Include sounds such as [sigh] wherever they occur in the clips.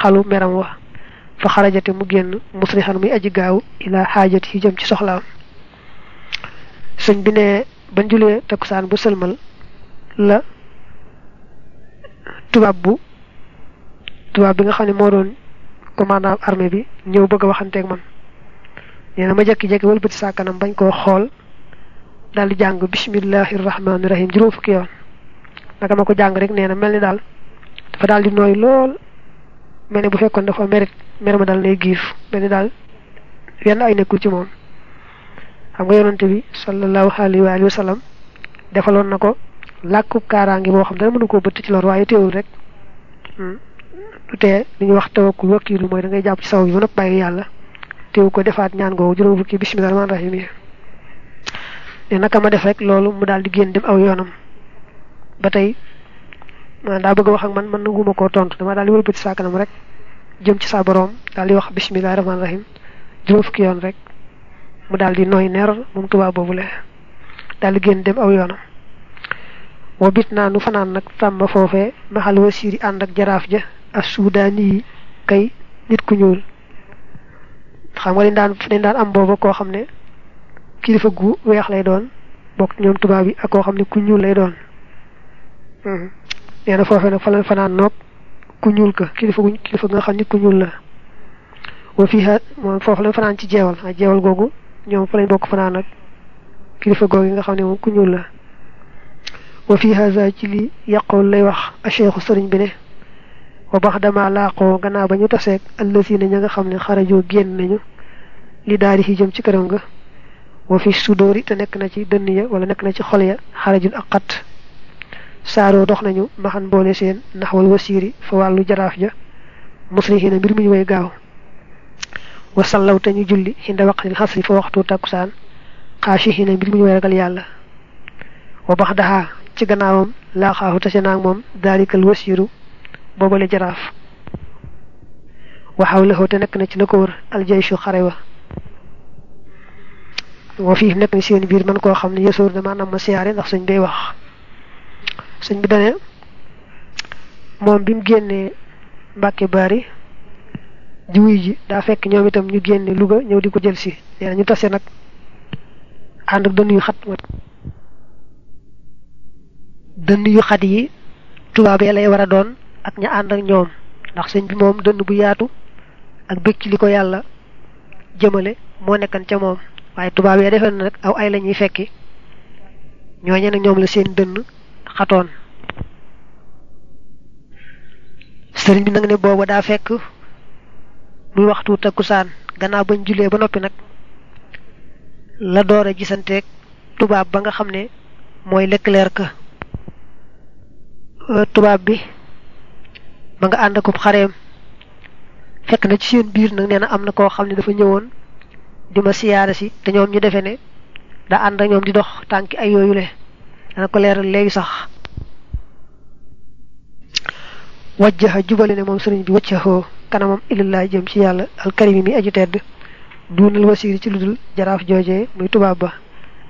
xalu meram wa fa xarajate mu génn musrixan muy aji gaaw ila xaajat yi jëm ci soxlaam. Sëñ bi ne bañ julee takkusaan bu sëlmal la tubaab bu tubaab bi nga xam ne moo doon commandant armée bi ñëw bëgg a waxanteeg man. Nee ma jekki-jekki wëlbati saa kanam bañ koo xool daal di jàng bismillahi rahmaani rahim juróom fukki yoon. Naka ma ko jàng rek nee na mel ni daal dafa di nooy lool mel ni bu fekkoon dafa merit mer ma daal lay giif mel ni daal yenn ay nekkul ci moom. Xam nga yonante bi sallallahu alayhi wa alihi wa sallam defaloon na ko làkku kaaraangi boo xam dara mënu koo bëtt ci lor waaye teewul rek du tee li ñuy wax tawakkul wakkiilu mooy da ngay jàpp ci saw bi ba nopp bàyyi yàlla teewu ko defaat ñaan googu juróom fukki bismillah rahmaan rahim yi. Ne naka ma def rek loolu mu daal di génn dem aw yoonam. Ba tey man daa bëgg wax ak man man nanguma koo tontu dama daal di wëlbati saa kanam rek jëm ci saa boroom daal di wax bismillah rahmaan rahim fukki yoon rek mu daal di nooy neer moom tubaab boobu le génn dem aw yoonam. Wa bit naa nu fanaan nag tàmba foofee maxal wasiiri ànd ak jaraaf ja ak suudaani yi kay nit ku ñuul. Xam nga dañ daan dañ daan am booba koo xam kilifa gu weex lay doon bokk ñoom tubaab yi ak koo ku ñuul lay doon nee na foofee nag fa lañ fanaan noog ku ñuul ka kilifa gu kilifa nga xam ne ku ñuul la wa fii moom foofu lañ fanaan ci jeewal ak jeewal googu ñoom fa lañ bokk fanaan ak kilifa googu nga xam ne moom ku ñuul la wa fi haza ci li yaqool lay wax a cheikhu sëriñ bi ne wa bax dama laaqoo gannaaw ba ñu taseeg allazina ña nga xam ne xarajoo génn nañu li daari yi jëm ci këram nga wa fi sudóori te nekk na ci dënn ya wala nekk na ci xol ya xarajul ak xat saaroo dox nañu maxan boole seen naxwal wasiiri fa wàllu jaraaf ja musrihina mbir mu ñu way gaaw wa sallaw te ñu julli xinda waqtil xasri fa waxtu takkusaan xaashihina mbir mu ñu way ragal yàlla wa bax daxaa ci gannaawam laaxaahu tase naag moom daalikal wasiiru boobale jaraaf waxaw la te nekk na ci la ko wër aljaysu xare wa wa fii nekk na seen biir man koo xam ne yësoor dama nam ma siyaare ndax sëñ bay wax sëñ bi dane moom bi mu génnee mbàkke baari ji wuy ji daa fekk ñoom itam ñu génne Louga ñëw di ko jël si. Nee ñu tase nag ànd ak dënn yu xat dënn yu xat yi tubaabee lay war a doon ak ña ànd ak ñoom. Ndax sëñ bi moom dënn bu yaatu ak bëgg ci li ko yàlla jëmale moo nekkan ca moom. Waaye tubaab yi defee na nag aw ay la ñuy fekki. Ñooñe nag ñoom la seen dënn xatoon. Sëriñ bi nag ne booba daa fekk muy waxtu takkusaan gannaaw bañ julee ba noppi nag la door a gisanteeg tubaab ba nga xam ne mooy Leclerc. Tubaab bi ma nga ànd akub xareem. Fekk na ci seen biir nag nee na am na dafa ñëwoon di ma siyaare si te ñoom ñu defee ne daa ànd ak ñoom di dox tànki ay yooyu le dana ko leeral léegi sax wajjaha jubale ne moom sëriñ bi waccaxoo kanamam ilallaah jëm ci yàlla alkarimi mi aju tedd. Duunal wasiiri ci ludul jaraaf joojee muy tubaab ba.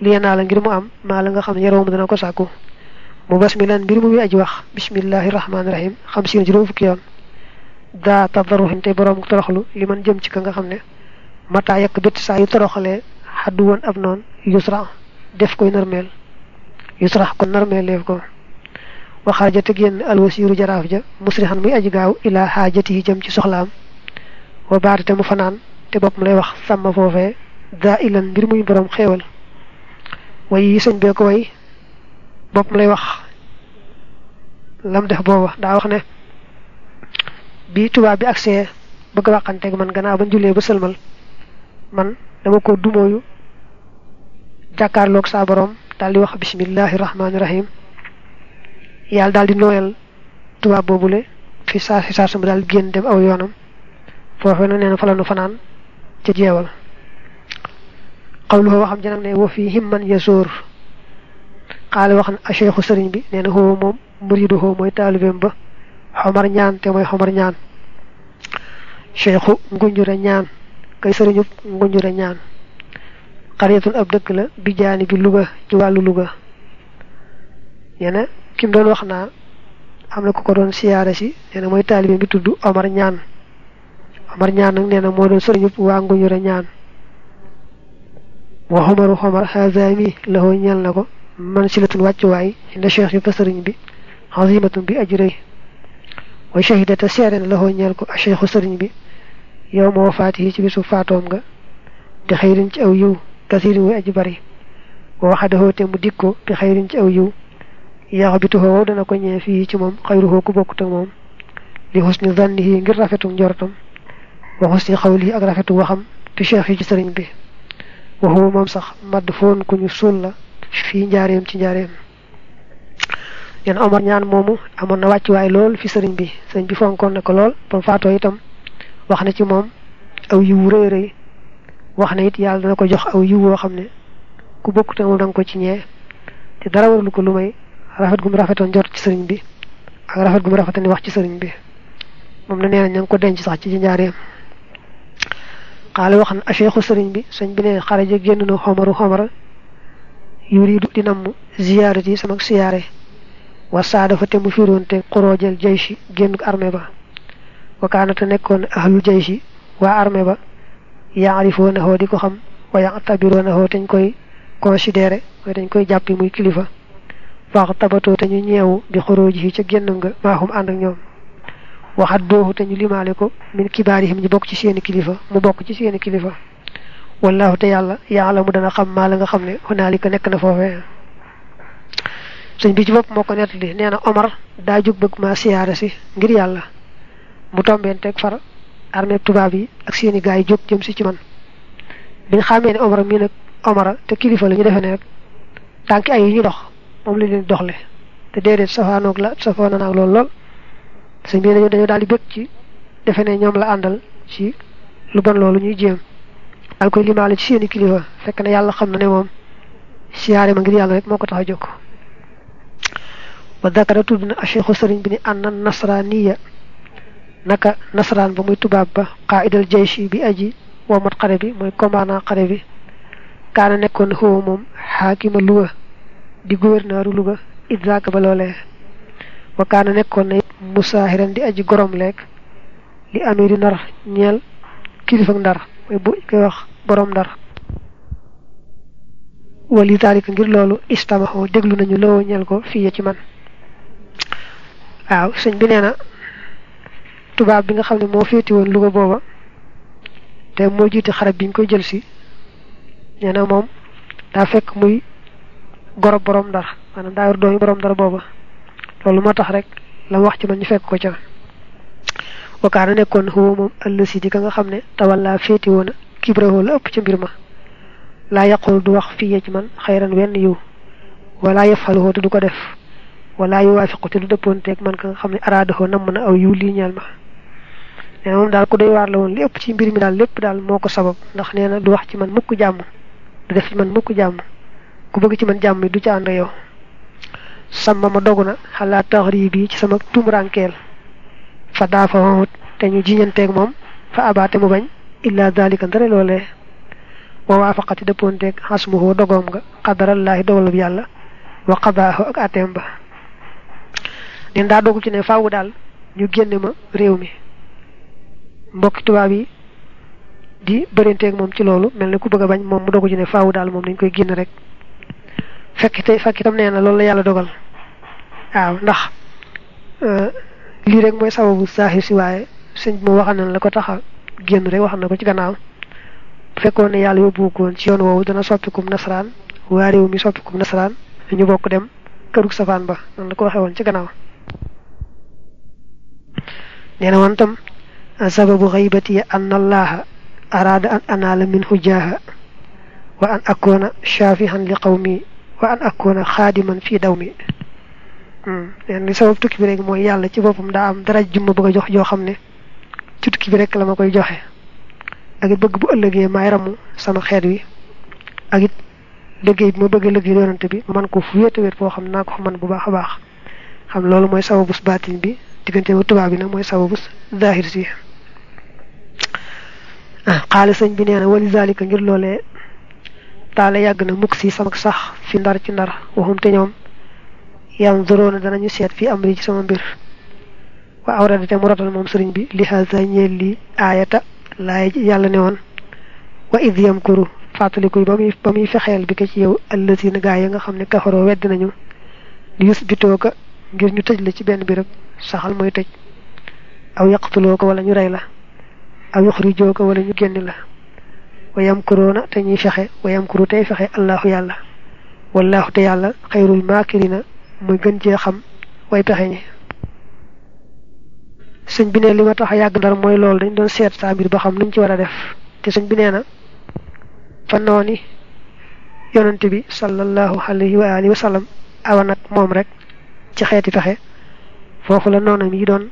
Liye naa la ngir mu am maa la nga xam yaroom dana ko sàkku. Mu bas mi lan mbir mu muy aji wax bismillahi rahmaani rahim xam si juróom fukki yoon. Daa tadarruhin te boroom toroxlu li man jëm ci ka nga xam ne mataa saa yu toroxalee xaddu woon ab noon yusra def koy narmeel yusra kon narmeel leef ko waxaaja te génn alwasiiru jaraaf ja musrixan muy aji gaaw ilaa xaajati yi jëm ci soxlaam wa baate te mu fanaan te bopp mu lay wax sàmm foofee daa ilan mbir muy boroom xéewal way yi sëñ bee ko way bopp mu lay wax lam def booba daa wax ne bi tubaab bi agsee bëgg waxanteeg man gannaaw ba jullee ba sëlmal man dama ko dumóoyu jàkkaarloog saa boroom daal di wax bismillahi rahmaani rahim yàlla daal di nooyal tubaab boobule fi saa fi saa sama daal di génn dem aw nag nee na fa nu fanaan ca jeewal. Xawluhu waxam janag ne wa fii himman yasóor xaale wax na a cheikhu sëriñ bi nee na xoo moom muridu xoo mooy taalibeem ba. Xomar ñaan te mooy xomar ñaan. Cheikhu ngunjure ñaan kay sëriñub ngunjure ñaan xariyatun ab dëkk la bi jaani bi Louga ci wàllu Louga. Yene kim doon wax naa am na ku ko doon siyaare si nee na mooy taalibe bi tudd Omar ñaan. Omar ñaan nag nee na moo doon sëriñu waa nguñure ñaan. Wa xomaru xomar xaazami laxoo ñeel na ko man silatun wàccuwaay inda cheikh yi fa sëriñ bi xazimatun bi aji rëy way shahidata seere na laxoo ñeel ko a cheikhu sëriñ bi yow ma wafaati yi ci bisu faatoom nga di xëyrin ci aw yiw كثير واجبري ووحده تم ديكو بخير أو يو. يغبطه ودنا كوني في تموم خيره كبوك تموم. لحسن ظنه غير رافتم جورتم وحسن قوله اك رافت وخم في شيخ جسرين به. وهو ممسخ مدفون كوني سولا في نجاريم تنجاريم ين عمر نيان مومو امون نواتي واي لول في سرين بي سرين بي فون كون نكو لول بم فاتو يتم. وخنا تموم أو يو ري ري. Wax na it yàlla dana ko jox aw yiw woo xam ne ku bokkute moom da nga ko ci ñee te dara warul ko lu may rafet gu mu rafetoon njort ci sëriñ bi ak rafet gu mu rafetoon wax ci sëriñ bi moom na nee na ña ngi ko denc sax ci njaareem xaale wax na acheikhu sëriñ bi sëñ bi ne xaraja génn na xomaru xomara yuridu di namm ziyaarati yi sama siyaare wa saa dafa te mu firoonte xoroojal jayshi génn armée ba wa kaanata nekkoon ahlu jayshi waa armée ba yaarifoonahoo di ko xam wa yatabiroonahoo teñ koy considéré mooy dañ koy jàppi muy kilifa. Wax tabatoo te ñu ñeewu di xorooji yi ca génn nga maaxum ànd ak ñoom. Waxat dooxu te ñu ko min kibaarihim ñi bokk ci seeni kilifa mu bokk ci seeni kilifa. Wallahu te yàlla yàlla mu dana xam maa la nga xam ne xonaalika nekk na foofee. Sëñ bi ci bopp moo ko nettali nee na Omar daa jóg bëgg maa siyaare si ngir yàlla. Mu tombeen teg far armée tubaab yi ak seeni gaay jóg jëm si ci man. Biñ xamee ne Omar mii nag Omar te kilifa la ñu defee ne rek tànki ay ñu dox moom la leen doxle te déedéet safaanoog la safaana naag lool. Lool sëñ bi dañoo dañoo daal di bëgg ci defe ne ñoom la àndal ci lu bon loolu ñuy jéem. Daal koy limaale ci seeni kilifa fekk na yàlla xam na ne moom siyaare ma ngir yàlla rek moo ko tax a jóg. Wa dakara tudd na acheikhu sëriñ bi ni nasraniya naka nasraan ba muy tubaab ba? Qaidal jayshi bi aji womat xare bi mooy commandant xare bi kaana nekkoon xëwa moom xaakima Louga di gouverneuru Louga idraaka ba loolee wa kaana nekkoon na musaahiran di aji gorom leeg li amiri ndar ñeel kilifa ndar mooy bu koy wax borom ndar. Wali taalika ngir loolu istamaxoo déglu nañu loo ñeel ko fii ci man. Bi tubaab bi nga xam ne moo féeti woon Louga booba. te moo jiite xarab biñ koy jël si nee na moom daa fekk muy gorob borom ndar maanaam daa yor doomi borom ndar booba. loolu moo tax rek la wax ci man ñu fekk ko ca. wakaana nekkoon xuwa moom ëllësi di ka nga xam ne tawalla féeti woon kibrahoo la ëpp ca mbir ma. laa yaqul du wax fii ci man wenn wala du ko def. wala yuwaafiqu te du dëppoonteeg man ka nga xam ne araadahoo aw ma nee na moom daal ku doy waar la woon li ëpp ci mbir mi daal lépp daal moo ko sabab. Ndax nee na du wax ci man mukk jàmm du def ci man mukk jàmm. Ku bëgg ci man jàmm du ànd yow. Sàmma ma dogu na xalaa taxri bi ci sama tumurankeel. Fa daa fa wut te ñu jiñanteeg moom fa abaate mu bañ. Illa dalika ndare loolee. Wa waafaqati dëppoonteeg xasmuhoo dogoom nga xadarallaahi dogalub yàlla wa qadaahu ak ateem ba. Neen daa dogu ci ne faawu daal ñu génne ma réew mi mbokki tubaab yi di bërinteeg moom ci loolu mel ne ku bëgg a bañ moom mu dogu ci ne faawu daal moom dañ koy génn rek. Fekk te fekk itam nee na loolu la yàlla dogal. Waaw ndax lii rek mooy sababu saaxir si waaye sëñ bi moo waxal na la ko tax a génn rek wax na ko ci gannaaw. Fekkoon ne yàlla yóbbu ko ci yoon woowu dana soppikum nasaraan waa réew mi soppikum nasaraan ñu bokk dem kërug safaan ba noonu la ko waxee woon ci gannaaw. Nee na woon tam سبب غيبتي أن الله أراد أن أنال منه جاها وأن أكون شافها لقومي وأن أكون خادما في دومي. يعني سبب تكبير مو يالا تي بوبم دا أم دراج جوم بوغا جوخ جو خامني. تي تكبير رك لما كوي جوخي. داك بوغ بو ألغي ما يرامو سما خيت وي. اكيت دغي مو بوغ ألغي يورنتي بي. مان كو فويت ويت فو خامنا كو خمان بو باخ باخ. خام لولو موي سبب بس باتين بي. تيغنتي توبا بي نا موي سبب بس ظاهر سي. Xaale sëñ bi nee na wali zalika ngir loolee taala yàgg na mukk si sama sax fi ndar ci ndar waxum te ñoom yanzuroona danañu seet fii amri ci sama mbir. Wa awrada te mu rotal moom sëriñ bi li haza ñeel li aayata laay yàlla ne woon. Wa id yamkuru fàttalikuy ba muy ba muy fexeel bi ko ci yow allazina gaa yi nga xam ne kafaroo wedd nañu li yus bitoo ko ngir ñu tëj la ci benn béréb saxal mooy tëj. Aw yaqtuloo ko wala ñu rey la aw yuxrijoo ko wala ñu génn la wa yamkuroona te ñuy fexe wa yamkuru tey fexe allahu yàlla wallahu te yàlla xayrul maakirina muy gën cee xam way pexe ñi sëñ bi ne li ma tax a yàgg ndar mooy loolu dañ doon seet saa mbir ba xam nuñ ci war a def te sëñ bi nee na fa nooni yonante bi sallallahu alayhi wa alihi wa sallam awa nag moom rek ci xeeti pexe foofu la noonam yi doon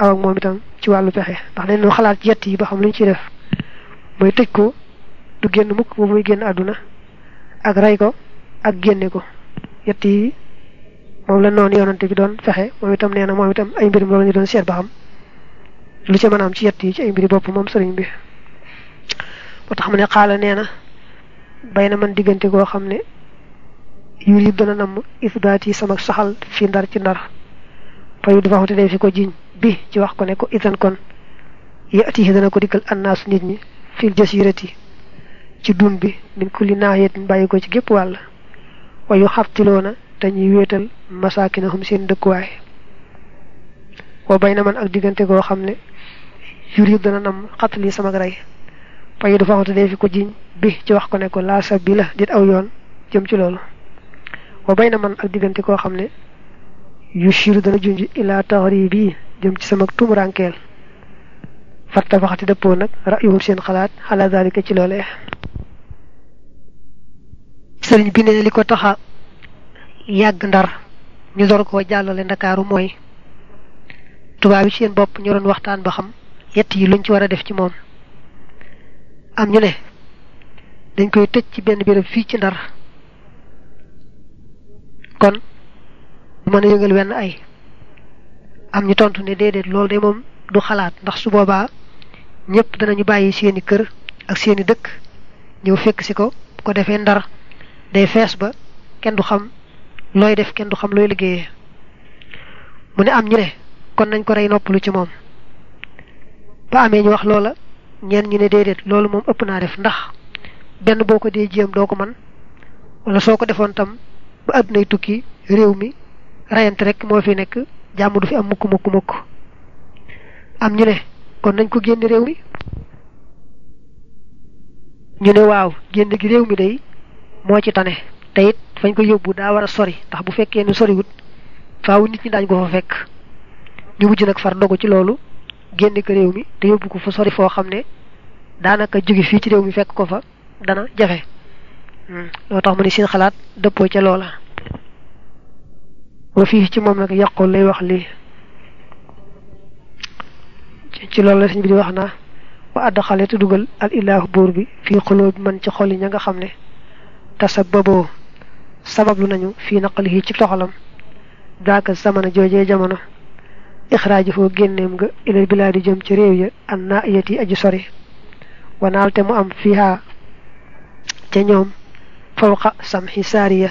aw ak moom itam ci wàllu pexe. Ndax dañ doon xalaat ci yett yi ba xam luñ ciy def. Mooy tëj ko du génn mukk ba muy génn àdduna ak rey ko ak génne ko. Yett yi moom la noonu yonante bi doon fexe moom itam nee na moom itam ay mbir loolu ñu doon seet ba xam lu ci mën ci yett yi ci ay mbiri bopp moom sëriñ bi. Moo tax mu ne xaala nee man diggante goo xam ne yur yib dana namm isbaat sama saxal fi ndar ci ndar fa yu dafa fi ko jiñ bi ci wax ko ne ko itan kon yati dana ko dikkal annaasu nit ñi fil jasirati ci dun bi min kulli naahiyatin bàyyi ko ci gépp wàll. Wa yu xartiloona dañuy wéetal masaakinahum seen dëkkuwaay. Wa bay na man ak diggante goo xam ne yur yib dana nam xatali sama rey. Fa yu dafa te dee fi ko jiñ bi ci wax ko ne ko laa sabila dit aw yoon jëm ci loolu. Wa bay na man ak diggante koo xam ne yu shiru dana junj ilaa taxribi jëm ci sama tumurankeel farta waxati dëppoo nag ra'yuhum seen xalaat xala dalika ci loolee. Sëriñ bi ne li ko taxa yàgg ndar ñu door koo jàllale ndakaaru mooy tubaab yi seen bopp ñu ba xam yett yi luñ ci war a def ci moom. Am ñu ne dañ koy tëj ci ci ndar. Kon mën a yëngal wenn ay. Am ñu tontu ne déedéet loolu de moom du xalaat ndax su boobaa ñëpp danañu bàyyi seeni kër ak seeni dëkk ñëw fekk si ko. Ko defee ndar day fees ba kenn du xam looy def kenn du xam looy liggéeyee. Mu ne am ñu ne kon nañ ko rey noppalu ci moom. Ba amee ñu wax loola ñenn ñu ne déedéet loolu moom ëpp naa def ndax benn boo ko dee jéem doo ko man wala soo ko defoon tam ba àddunay tukki réew rayante rek moo fi nekk jàmm du fi am mukk mukk mukk. Am ñu ne kon nañ ko génn réew mi? Ñu ne waaw génn gi réew mi day moo ci tane. Te it fañ ko yóbbu daa war a sori ndax bu fekkee ne soriwut faaw nit ñi daañ ko fa fekk. Ñu mujj nag far dogu ci loolu génn ko réew mi te yóbbu ko fa sori foo xam ne daanaka jóge fii ci réew mi fekk ko fa dana jafe. Loo tax mu ne seen xalaat dëppoo ca loola wa fii ci moom nag yàqul lay wax lii ci loolu la sëñ bi di wax naa wa àdd xale te dugal al ilaahu buur bi fii xuloo bi man ci xol yi ña nga xam ne tasababoo sabablu nañu fii naqalihi ci toxalam daaka zamana joojee jamono ixraaji foo génneem nga ilal bilaadi jëm ci réew ya an naa iyati aji sori wanaal te mu am fiiha ca ñoom fawqa samxi saariya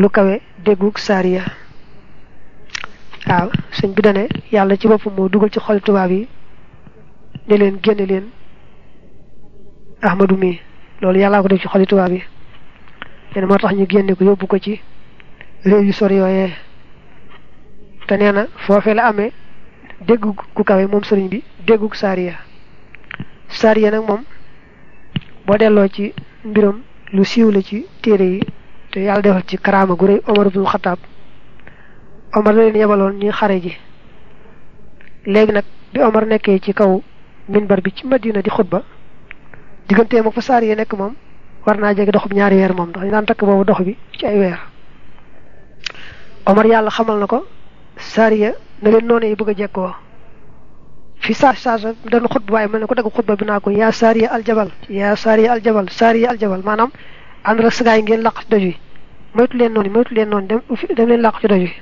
lu kawe déggug saariya waaw sëñ bi dane yàlla ci boppam moo dugal ci xol tubaab yi ne leen génne leen ahmadu mi loolu yàllaa ko def ci xoli tubaab yi. Leen moo ñu génne ko yóbbu ko ci réew yu sori yooyee. Te nee na la amee déggu ku kawe moom sëriñ bi déggug saariya saariya nag moom boo delloo ci mbiram lu siiw la ci téere yi te yàlla defal ci karaama gu rëy Omar ibnul Xataab Omar la leen yebaloon ñuy xare ji léegi nag bi Omar nekkee ci kaw minbar bi ci Madina di xutba digganteem ak fa saariya nekk moom war naa jege doxub ñaari weer moom ndax ñu daan takk boobu dox bi ci ay weer Omar yàlla xamal na ko saariya na leen noonu yi bëgg a jekkoo fi saa saa dañu xutba waaye mel ne ko dagg xutba bi naa ko yaa saariya aljabal yaa saariya aljabal saariya aljabal maanaam ànd la sagaay ngeen ci doj wi moytu leen noonu moytu leen noonu dem dem leen làq ci doj wi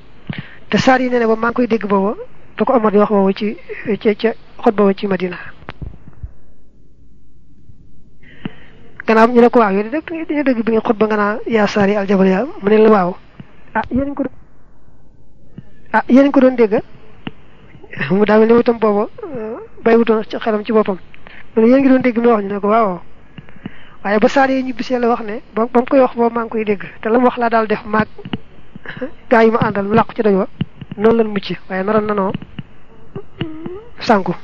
te saariya nee na ba maa ngi koy dégg booba da ko Omar di wax boobu ci ca ca xutba ba ci Madina. Gannaaw ñu ne ko waaw yooyu dëgg dañu dëgg bi nga xutba nga naa yaa saariya aljabal yaa mu ne la waaw. Ah yéen ko ah yéen ko doon dégg. [laughs] Mu daa mel ni itam booba bàyyiwutoon ci xelam ci boppam. Mu ne yéen ngi doon dégg mi wax ñu ne ko waaw waaye ba saar yi ñibbisee la wax ne ba ba mu koy wax boobu maa ngi koy dégg. Te la wax laa daal def maag [laughs] gaa yi ma àndal mu làqu ci doj wa noonu lan mucc waaye naroon nanoo sànku.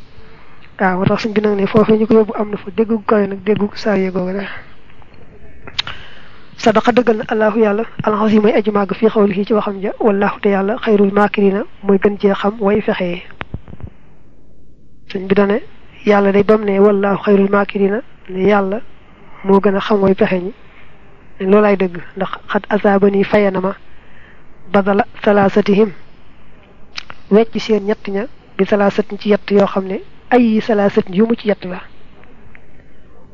Waaw moo tax suñ bi nag ne foofee ñu ko yóbbu am na fa. Déggu kawe nag déggu saar yee googu de sadaqa dëggal na allahu yàlla alxasi may aji màgg fii xawli ci waxam ja. Wallahu te yàlla xayrul maakirina mooy gën cee xam way fexee suñ bi dane yàlla day bam ne wallahu xayrul maakirina ne yàlla moo gën a xam way pexe ñi loolaay dëgg ndax xat asaabani fayana ma badala salaasatihim wecc seen ñett ña bi salaasatin ci yett yoo xam ne ay salaasatin yu mu ci yett la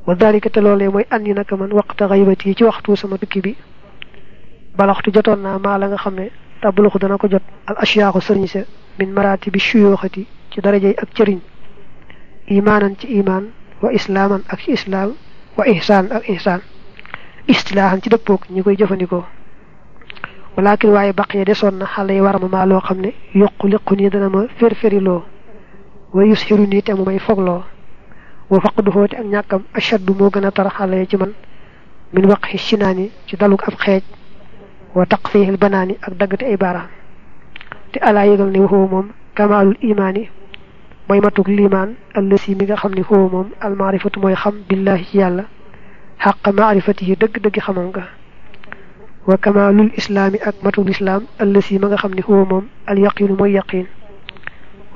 wa dalika te loolee mooy andi naka man waqta xaybati ci waxtu sama tukki bi balaxtu jotoon naa maa la nga xam ne tabluxu dana ko jot al asiyaaxu sëriñ sa min maraati bi suyooxati ci darajey ak cëriñ imaanan ci imaan wa islaaman ak ci islaam wa ihsaan ak ihsaan istilaahan ci dëppoog ñi koy jëfandikoo. Walakin waaye baqiya desoon na xale yi war ma maa loo xam ne yokku liqu nii dana ma fér-fériloo wa yusxiru nii te mu may fogloo. Wa faqdu xóote ak ñàkkam ashaddu moo gën a tar xale yi ci man. Min waqi sinaani ci dalug ab xeej. Wa taqfiihil banaani ak daggate ay baaraam. Te alaa yëgal ne waxoo moom kamaalul imaani mooy matug liimaan allësi mi nga xam ne xoo moom almaarifatu mooy xam billahi yàlla xaq maarifatihi dëgg-dëgg xamam nga wa kamaalul islaami ak matug lislaam allësi ma nga xam ne xoo moom al yaqinu mooy yaqiin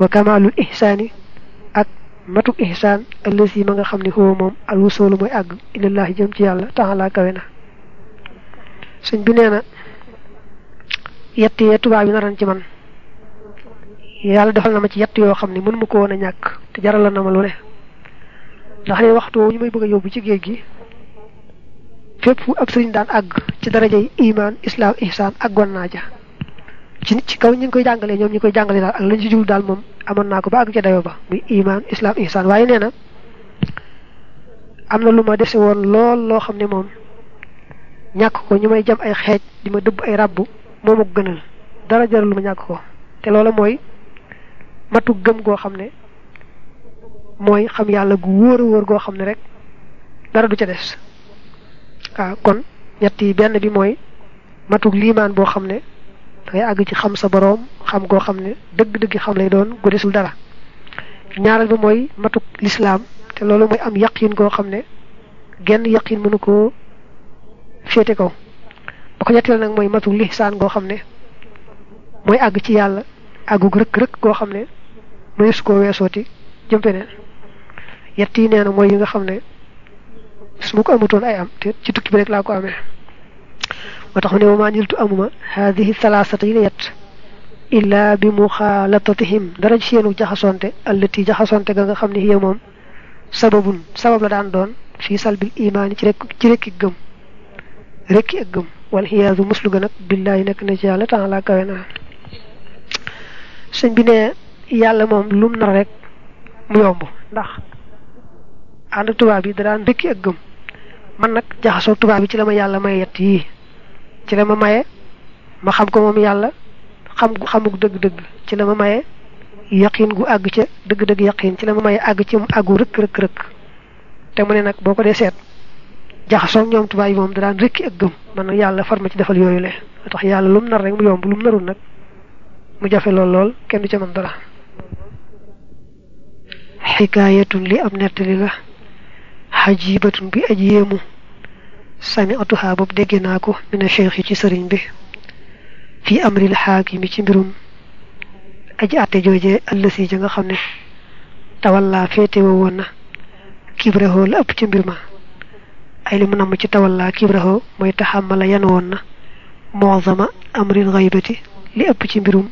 wa kamaalul ihsaani ak matug ihsaan allësi ma nga xam ne xoo moom al wusoolu mooy àgg ilallahi jëm ci yàlla taala kawe na sëñ bi nee na yett yee tubaab yi naran ci man yàlla defal na ma ci yett yoo xam ne mënu ko woon a ñàkk te jaral na ma ne. Ndax ne waxtu ñu may bëgg a yóbbu ci géej gi fépp fu ab sëriñ daan àgg ci darajay iman islam ihsaan àggoon naa ja ci ci kaw ñu ngi koy jàngalee ñoom ñu koy jàngalee daal ak lañ ci jublu daal moom amoon naa ko ba àgg ca dayo ba muy iman islam ihsaan. Waaye nee na am na lu ma dese woon lool loo xam ne moom ñàkk ko ñu may jam ay xeej di ma dëbb ay ràbb moo ma gënal. Dara jaral lu ma ñàkk ko. Te loola mooy matu gëm goo xam ne mooy xam yàlla gu wóor a wóor goo xam ne rek dara du ca des. Waaw kon ñett yi benn bi mooy matug liimaan boo xam ne da ngay àgg ci xam sa boroom xam goo xam ne dëgg-dëgg xam lay doon gu desul dara. Ñaareel bi mooy matug lislaam te loolu mooy am yaqin goo xam ne genn yaqin mënu koo féete kaw. Ba ko ñetteel nag mooy matug lihsaan goo xam ne mooy àgg ci yàlla àggug rëkk-rëkk goo xam ne mënees koo weesooti jëm feneen yett yi nee na mooy yi nga xam ne su ma ko amutoon ay am te ci tukki bi rek laa ko amee moo tax mu ne ma maa niltu amuma haadihi salaasata yi la yett illa bi muxaalatatihim dara ci seenu jaxasonte allati jaxasonte ga nga xam ne hiya moom sababun sabab la daan doon fii salbil imaani ci rek ci rekki gëm rekki ak gëm wal xiyaasu muslu ga nag billaahi nekk na ci yàlla taala kawe na sëñ bi ne yàlla moom lum nar rek mu yomb. Ndax ànd tubaab yi da daan rekki ak gëm. Man nag jaxasoo tubaab yi ci la ma yàlla may yett yii. Ci la ma maye ma xam ko moom yàlla xam gu xamuk dëgg-dëgg. Ci la ma maye yaqin gu àgg ca dëgg-dëgg yaqin ci la ma maye àgg ci mu àggu rëkk rëkk rëkk te mu ne nag boo ko dee seet jaxasoo ñoom tubaab yi moom da daan rekki ak gëm. Man nag yàlla far ma ci defal yooyu tax yàlla lum nar rek mu yomb lum narul nag mu jafe lool lool kenn du ca mën dara حكاية لي ام نتلي لا حجيبة بي اجيمو سمعتها باب دغيناكو من الشيخ تي سرين بي في أمر الحاكم تي ميروم اجاتي جوجي اللسي جيغا خامني تولى فيتي وونا كبره لأب تي ميرما اي لي منام تي تولى كبره موي تحمل ينونا معظم أمر غيبتي لأب تي ميروم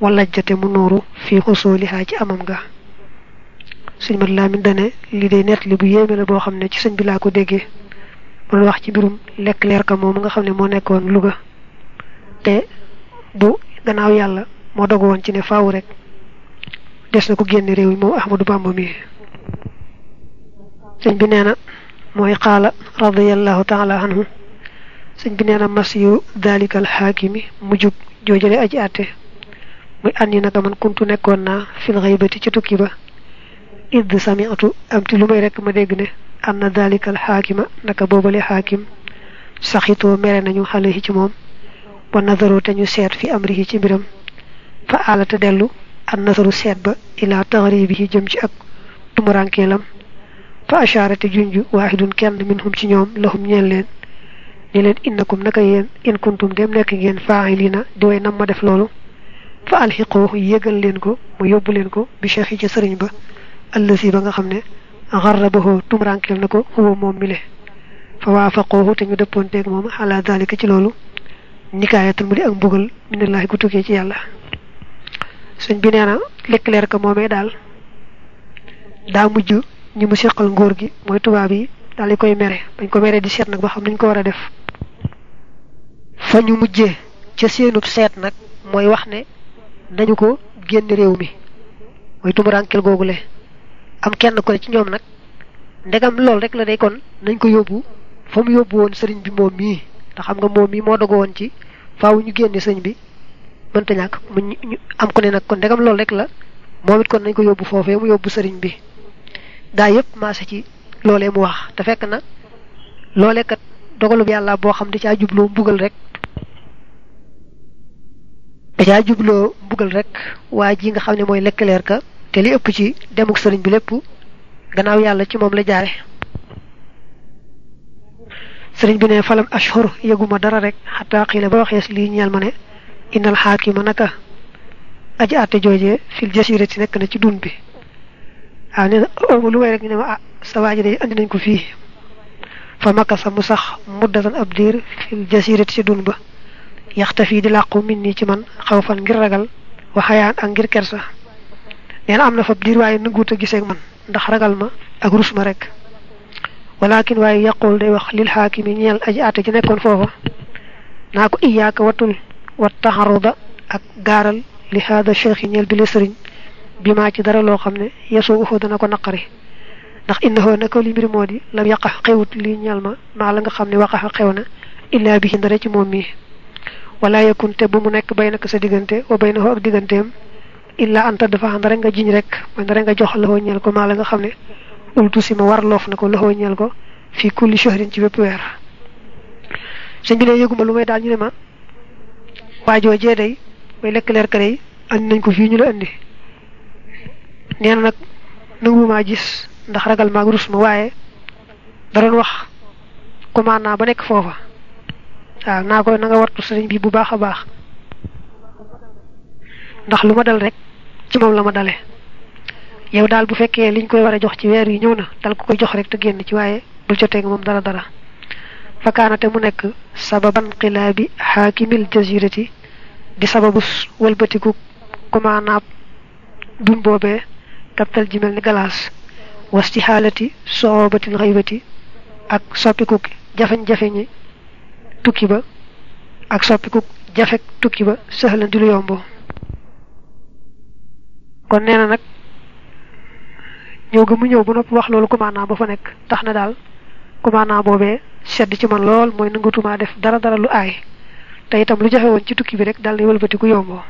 walajjate mu nooru fii xusoolihaa ci amam ga. Sëñ mat laamin dane li day nett li bu yéeme la boo xam ne ci sëñ bi laa ko déggee. Mu doon wax ci mbirum lekk leer ka moom nga xam ne moo nekkoon Louga. Te bu gannaaw yàlla moo dogu woon ci ne faaw rek des na ko génne réew moom Ahmadou Bamba mi. Sëñ bi nee na mooy xaala radiallahu taala anhu. Sëñ bi nee na mas yu dalikal xaakimi mujjug joojale aji àtte muy anni naka man kuntu nekkoon naa fil ghaybati ci tukki ba id sami'tu am ti lu may rek ma dégg ne anna dalikal xaakima naka boobale xaakim saxitoo mere nañu xale ci moom wa nazaru te ñu seet fi amrihi ci mbiram fa alata dellu an nazaru seet ba ila taxribihi jëm ci ak tumurankeelam fa asharate junju waahidun kenn minhum ci ñoom lahum ñeel leen ni leen innakum naka yéen in kuntum dem nekk ngeen faa'ilina di way nam ma def loolu fa alxiqoohu yégal leen ko mu yóbbu leen ko bi cheikh ca sëriñ ba allasi ba nga xam ne xarrabahu tumurankeel na ko huwa moom mi le fa waafaqoohu te ñu dëppoonteeg moom ala dalika ci loolu nikaayatan mu di ak mbugal minallahi ku tukkee ci yàlla. Sëñ bi nee na Leclerc ka moomee daal daa mujj ñi mu seqal ngóor gi mooy tubaab yi daal di koy mere. Bañ ko mere di seet nag ba xam ko war a def. Fa ñu mujjee ca seenub seet nag mooy wax ne nañu ko génn réew mi. Mooy tumuraankel googule. Am kenn ko ci ñoom nag ndegam lool rek la day kon nañ ko yóbbu fa mu yóbbu woon sëriñ bi moom mii. Te xam nga moom mii moo dogo woon ci faaw ñu génne sëriñ bi mënta ñàkk mu am ko ne nag kon ndegam lool rek la moom it kon nañ ko yóbbu foofee mu yóbbu sëriñ bi. Gaa yëpp maase ci loolee mu wax. Te fekk na loolee kat dogalub yàlla boo xam da caa jubloo mbugal rek da caa jubloo mbugal rek waa ji nga xam ne mooy lekkaleer ka te li ëpp ci demuk sëriñ bi lépp gannaaw yàlla ci moom la jaare sëriñ bi ne falam ashhur yëguma dara rek xataa xiila ba waxees lii ñeel ma ne innal xaakima naka aji àtte joojee fil jasirati nekk na ci dun bi nee na lu way rek ñu ne ma ah sa waaji day andi nañ ko fii fa makasa mu sax muddatan ab diir fil jasirati ci dun ba yaxta fii di làqu min nii ci man xaw fan ngir ragal waxayaan ak ngir kersa nee na am na fa diir waaye nanguut a giseeg man ndax ragal ma ak rus ma rek walakin waaye yaqul day wax lil xaakimi ñeel aji àtte ci nekkoon foofa naa ko iyaaka watul wat taxaruda ak gaaral li haada cheikh yi ñeel bi la sëriñ bi maa ci dara loo xam ne yesoo uxoo dana ko naqari ndax innahu nako li mbir moo di lam yaqax xewut lii ñeel ma maa la nga xam ne waqaxa xew na illaa bi ci ndara ci moom mii wala yakun te bu mu nekk bay naka sa diggante wa bay na ak digganteem illa anta dafa ndara nga jiñ rek mooy ndara nga jox loxoo ñeel ko maa la nga xam ne ultu si ma war loof na ko loxoo ñeel ko fii kulli shahrin ci bépp weer. Sëñ bi ne yëguma lu may daal ñu ne ma waajoo jee day mooy lekk leer ka day andi nañ ko fii ñu la andi. Nee na nag nangumaa gis ndax ragal maag rus ma waaye da doon wax commandant ba nekk foofa waaw naa ko na nga wartu sëriñ bi bu baax a baax. ndax lu ma dal rek ci moom la ma dale. yow daal bu fekkee liñ koy war a jox ci weer yi ñëw na dal ko koy jox rek te génn ci waaye bul jotee nga moom dara dara. fakaanate mu nekk sababan xilaabi xaakimil jazirati di sababu walbatiku commandant dun boobee kaptal ji mel ni galaas wasti xaalati soobatil xaybati ak soppikuk jafeñ-jafeñi tukki ba ak soppikuk jafek tukki ba sëxlan di lu yombo. Kon nee na nag ñëw ga mu ñëw ba noppi wax loolu commandant ba fa nekk tax na daal commandant boobee sedd ci man lool mooy nangatumaa def dara dara lu aay. Te itam lu jafe woon ci tukki bi rek daal di wëlbatiku yomboo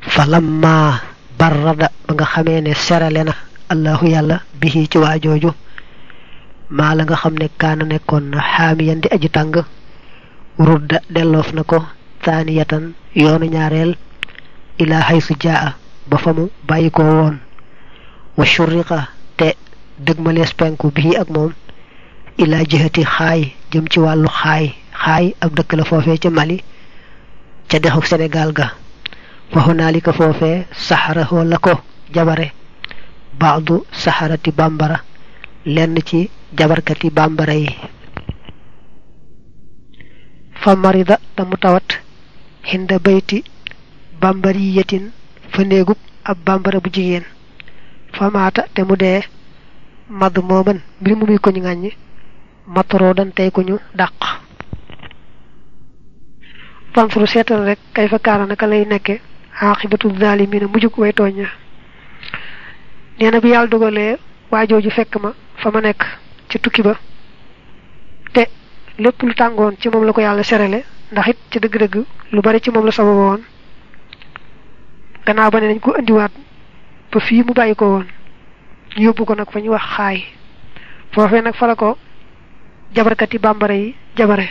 falamma barrada ba nga xamee ne serale na allahu yàlla bihi ci waa jooju maa la nga xam ne kaana nekkoon na xaamiyan di aji tàng. Rudda delloof na ko taaniyatan yoonu ñaareel ilaa xaysu jaa ba fa mu bàyyi woon. Wa shurriqa te dëgmalees penku bii ak moom ilaa jihati xaay jëm ci wàllu xaay. Xaay ab dëkk la foofee ca Mali ca dexuk Sénégal ga. Fa hunaalika foofee saxarahoo la ko jabare. Baadu saxarati bambara lenn ci jabarkati bambara yi fa marida te mu tawat xinda bayti bambariyatin fa néegub ab bambara bu jigéen. Fa maata te mu dee madd mooman mbir mu ko ñu dan tey ko ñu dàq. Fanfuru seetal rek kay fa kaana naka lay nekke aaxibatu zaalimina mujjug way tooña nee na bi yàlla dogalee fekk ma fa ma nekk ci tukki ba. Te lépp lu tàngoon ci moom la ko yàlla serale ndax it ci dëgg-dëgg lu bari ci moom la sababa woon. Gannaaw ba ne nañ ko indiwaat ba fii mu bàyyi ko woon ñu yóbbu ko nag fa wax xaay. Foofee nag fa ko jabarkati bambara yi jabare.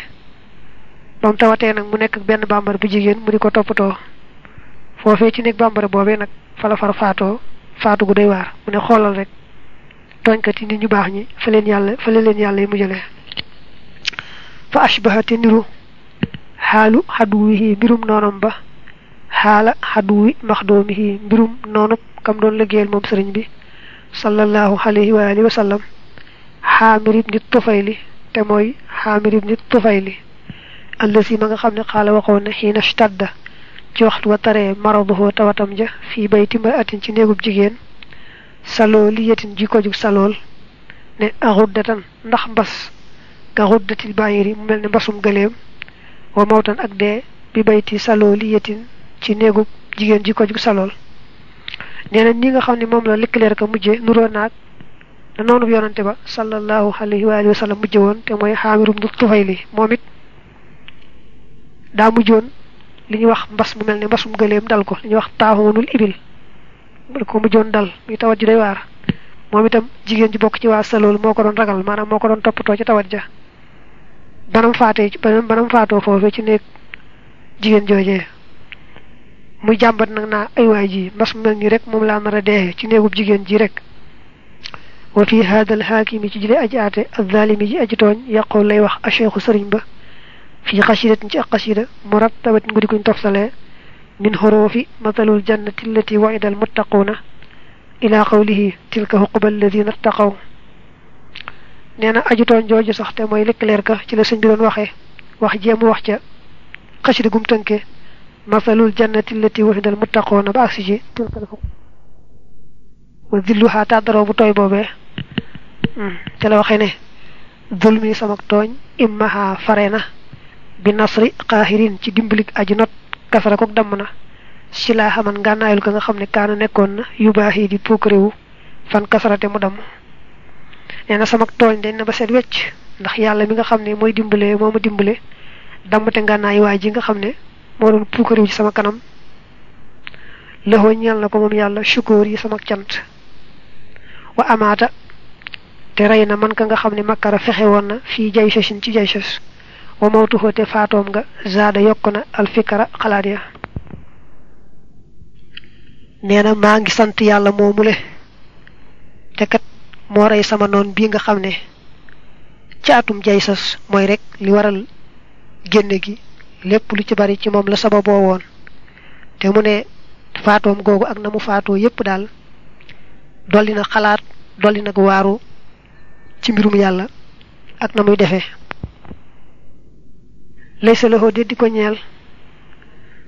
Ba mu tawatee nag mu nekk benn bambara bu jigéen mu di ko toppatoo. Foofee ci nekk bambara boobee nag fa la far faatoo faatu gu doy waar. Mu ne xoolal rek tooñkat yi nit ñu baax ñi fa leen fa leen yàlla yi mujjale. Fa ashbahate niru xaalu xaduwihi mbirum noonam ba xaala xaduwi kam doon liggéeyal moom sëriñ bi sallallahu alayhi wa alihi wa sallam. Xaamir ibni tufayli te mooy xaamir ibni tufayli allasi ma nga xam ne xaala waxoon ne xiina stadda ci waxtu wa taree maraduhoo tawatam ja ci saloo li yetin ji ko jug salool ne axuddatan ndax mbas ka xuddatil bàyyiri mu mel ne mbasum gëleem wa mawtan ak dee bi bayti saloo li yetin ci néegub jigéen ji ko jug salool nee na ñi nga xam ne moom la likkaleer ka mujje nuroo naag na noonu yonante ba sallallahu alayhi wa sallam mujje woon te mooy xaamirum du tufayli moom it daa mujjoon li ñuy wax mbas mu mel ne mbasum gëleem dal ko li ñuy wax taaxoonul ibil da ko mujjoon dal muy tawat ji day waar moom itam jigéen ji bokk ci waa salool moo ko doon ragal maanaam moo ko doon toppatoo ci tawat ja banam faatee banam banam faatoo foofee ci néeg jigéen joojee muy jàmbat nag naa ay waay ji mbas mu mel nii rek moom laa nar a dee ci néegub jigéen ji rek wa fi haadal xaakimi ci jile aji aate azalimi ji aji tooñ yaqool lay wax a cheikhu sëriñ ba fii xasidatin ci ak xasida murattabatin guddi kuñ tofsalee min xoroofi matalul jannati allati waida al muttaquuna ila qawlihi tilka xuquba alladina ttaqaw nee na aju tooñ jooju sax te mooy lëkkaleer ka ci la sëñ bi doon waxee wax jéemu wax ca xasida gum tënkee masalul jannati allati waida al muttaquuna ba agsi ci tilka al wa dilluhaa tàddaroo bu tooy boobee te la waxee ne zulmi samak tooñ immaha fare na. Bi nasri qaahirin ci dimbalik aji not kasara kook damm na si laa xaman ngànnaayul ka nga xam ne kaana nekkoon na yu baax yi di puukarewu fan kasarate mu damm. Nee na samak tooñ dañ na ba seet wecc ndax yàlla mi nga xam ne mooy dimbale moo ma dimbale dammate ngànnaayu waay ji nga ne doon ci sama kanam. Lëxoo ñeel na ko moom yi samak cant. Wa amaata te rey na man ka nga xam ne makkara na fii jay ci jay wa mawtu xoote faatoom nga zaada yokk na alfikara xalaat ya. Nee na maa ngi sant yàlla moomule. Te kat moo rey sama noon bii nga xam ne ci atum jay sas mooy rek li waral génne gi. Lépp lu ci bari ci moom la sababoo woon. Te mu ne faatoom googu ak na mu faatoo yépp daal dolli na xalaat dolli nag waaru ci mbirum yàlla ak na muy defee laysa lahu di ko ñeel.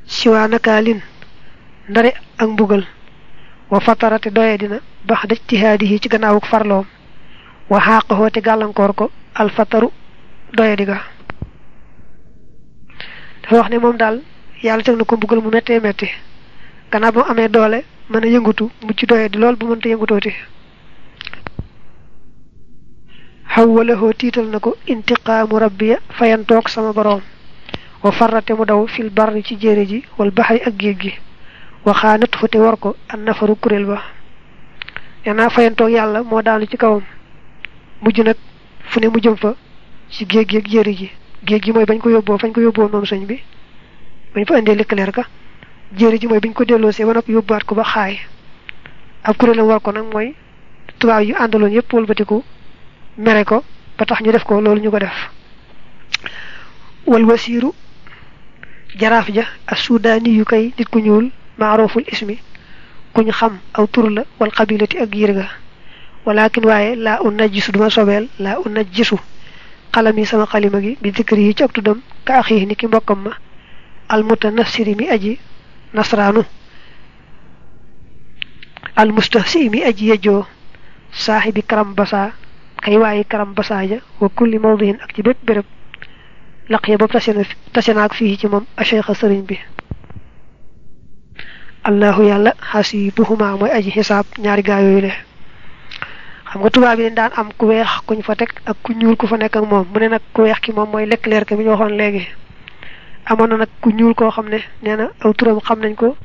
Siwaa nakaalin ndare ak mbugal. Wa fatarate doye dina bax da ijtihaadihi ci gannaawuk farloom. Wa xaaqahoo te gàllankoor ko alfataru doye di ga dafa wax ne moom daal yàlla teg na ko mbugal mu méttee métti gannaaw amee doole mën a yëngutu doye di lool bu mënta yëngutooti xawwalahoo tiital na ko intiqaamu rabbiya sama boroom wa farrate mu daw fil barri ci jéere ji wal baxari ak géej gi. Waxaanat fa te war ko an nafaru kuréel ba. Yanaa fayantoog yàlla moo daanu ci kawam. Mujj nag fu ne mu jëm fa ci géej gi ak jéere ji. Géej gi mooy bañ ko yóbboo fañ ko yóbboo moom sëñ bi. Bañ fa indee lëkkaleer ka jéere ji mooy biñ ko delloosee ba noppi yóbbuwaat ko ba ab kuréelam war ko nag mooy tubaab yu àndaloon yépp wëlbatiku mere ko ba tax ñu def ko ñu ko def. Wal wasiiru jaraaf ja as sudaani yu kay nit ku ñuul maaroful ismi kuñ xam aw tur la wal xabilati ak giir ga. Walakin waaye laa un najjisu duma sobeel laa un najjisu xalam yi sama xalima gi bi dikri yi ci ak tuddam ka axii ni ki mbokkam ma almuta nasiri mi aji nasraanu. Almustahsi mi aji yejjoo saaxibi karam basa kay waaye karam basaaja wa kulli mawdihin ak ci laq ya boobu tase na tase naag fii ci moom a cheikha sëriñ bi allahu yàlla xasibuhuma mooy aji xisaab ñaari gaa yooyu le xam nga tubaab yi daan am ku weex kuñ fa teg ak ku ñuul ku fa nekk ak moom mu ne nag ku weex ki moom mooy lekk leer ke bi ñu waxoon léegi amoon na nag ku ñuul koo xam ne aw turam xam nañ ko